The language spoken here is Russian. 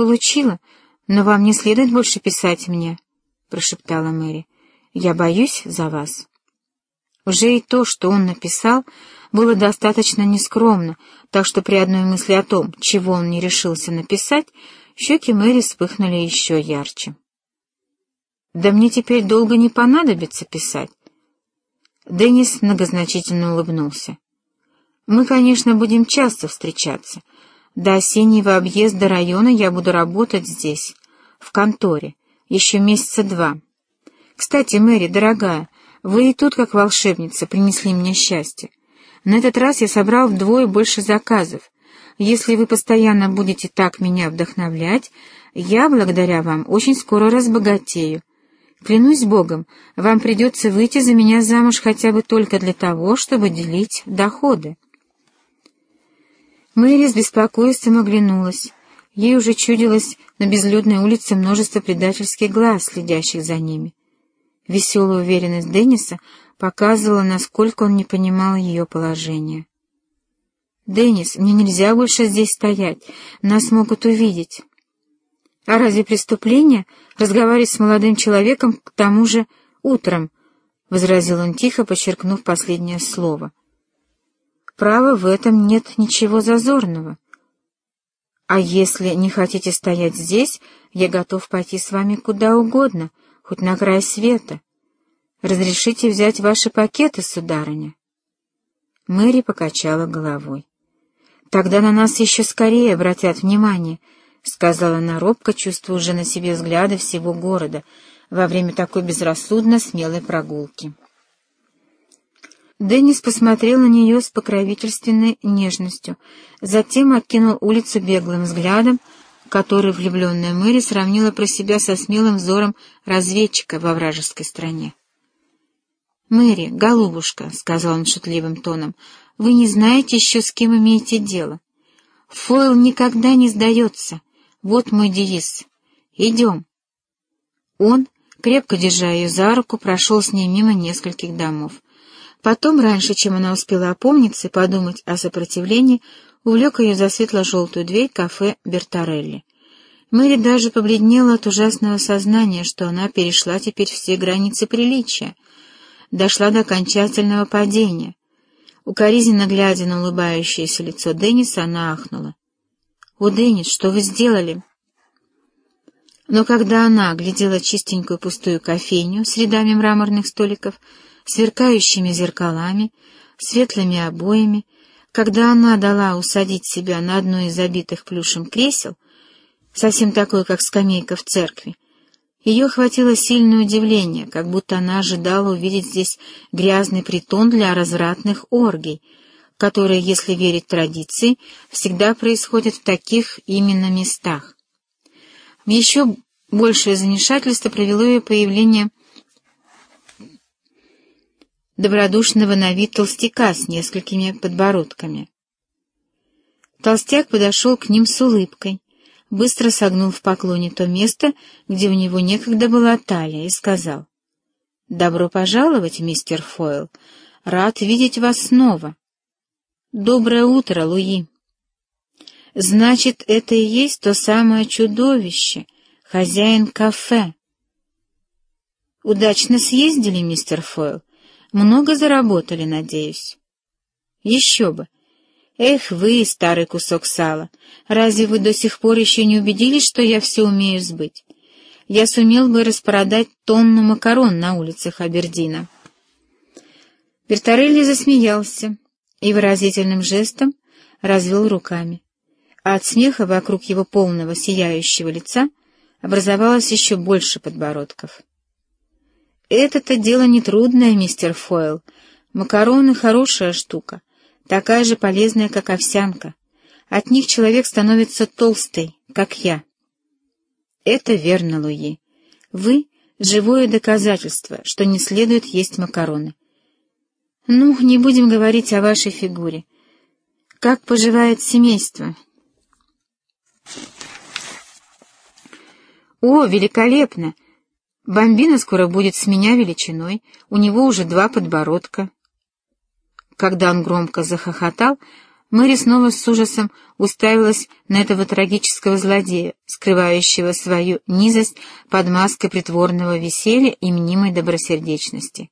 получила, но вам не следует больше писать мне», — прошептала Мэри. «Я боюсь за вас». Уже и то, что он написал, было достаточно нескромно, так что при одной мысли о том, чего он не решился написать, щеки Мэри вспыхнули еще ярче. «Да мне теперь долго не понадобится писать». Деннис многозначительно улыбнулся. «Мы, конечно, будем часто встречаться. До осеннего объезда района я буду работать здесь, в конторе, еще месяца два. Кстати, Мэри, дорогая, вы и тут, как волшебница, принесли мне счастье. На этот раз я собрал вдвое больше заказов. Если вы постоянно будете так меня вдохновлять, я, благодаря вам, очень скоро разбогатею. Клянусь Богом, вам придется выйти за меня замуж хотя бы только для того, чтобы делить доходы. Мэри с беспокойством оглянулась. Ей уже чудилось на безлюдной улице множество предательских глаз, следящих за ними. Веселая уверенность Денниса показывала, насколько он не понимал ее положение. «Деннис, мне нельзя больше здесь стоять, нас могут увидеть». «А разве преступление разговаривать с молодым человеком к тому же утром?» — возразил он тихо, подчеркнув последнее слово. «Право, в этом нет ничего зазорного. А если не хотите стоять здесь, я готов пойти с вами куда угодно, хоть на край света. Разрешите взять ваши пакеты, сударыня?» Мэри покачала головой. «Тогда на нас еще скорее обратят внимание», — сказала она робко, чувствуя уже на себе взгляды всего города во время такой безрассудно смелой прогулки. Деннис посмотрел на нее с покровительственной нежностью, затем окинул улицу беглым взглядом, который влюбленная Мэри сравнила про себя со смелым взором разведчика во вражеской стране. «Мэри, голубушка», — сказал он шутливым тоном, — «вы не знаете еще, с кем имеете дело. Фойл никогда не сдается. Вот мой девиз. Идем». Он, крепко держа ее за руку, прошел с ней мимо нескольких домов. Потом, раньше, чем она успела опомниться и подумать о сопротивлении, увлек ее за светло-желтую дверь кафе Бертарелли. Мэри даже побледнела от ужасного сознания, что она перешла теперь все границы приличия, дошла до окончательного падения. Укоризненно глядя на улыбающееся лицо Денниса, она ахнула. «О, Деннис, что вы сделали?» Но когда она глядела чистенькую пустую кофейню с рядами мраморных столиков, сверкающими зеркалами, светлыми обоями, когда она дала усадить себя на одно из забитых плюшем кресел, совсем такое, как скамейка в церкви, ее охватило сильное удивление, как будто она ожидала увидеть здесь грязный притон для развратных оргий, которые, если верить традиции, всегда происходят в таких именно местах. Еще большее замешательство привело ее появление добродушного на вид толстяка с несколькими подбородками. Толстяк подошел к ним с улыбкой, быстро согнул в поклоне то место, где у него некогда была талия, и сказал, «Добро пожаловать, мистер Фойл. Рад видеть вас снова. Доброе утро, Луи». «Значит, это и есть то самое чудовище, хозяин кафе». «Удачно съездили, мистер Фойл?» Много заработали, надеюсь. Еще бы. Эх вы, старый кусок сала, разве вы до сих пор еще не убедились, что я все умею сбыть? Я сумел бы распродать тонну макарон на улицах Абердина. Бертарелли засмеялся и выразительным жестом развел руками. А от смеха вокруг его полного сияющего лица образовалось еще больше подбородков. «Это-то дело нетрудное, мистер Фойл. Макароны — хорошая штука, такая же полезная, как овсянка. От них человек становится толстый, как я». «Это верно, Луи. Вы — живое доказательство, что не следует есть макароны. Ну, не будем говорить о вашей фигуре. Как поживает семейство?» «О, великолепно!» Бомбина скоро будет с меня величиной, у него уже два подбородка. Когда он громко захохотал, Мэри снова с ужасом уставилась на этого трагического злодея, скрывающего свою низость под маской притворного веселья и мнимой добросердечности.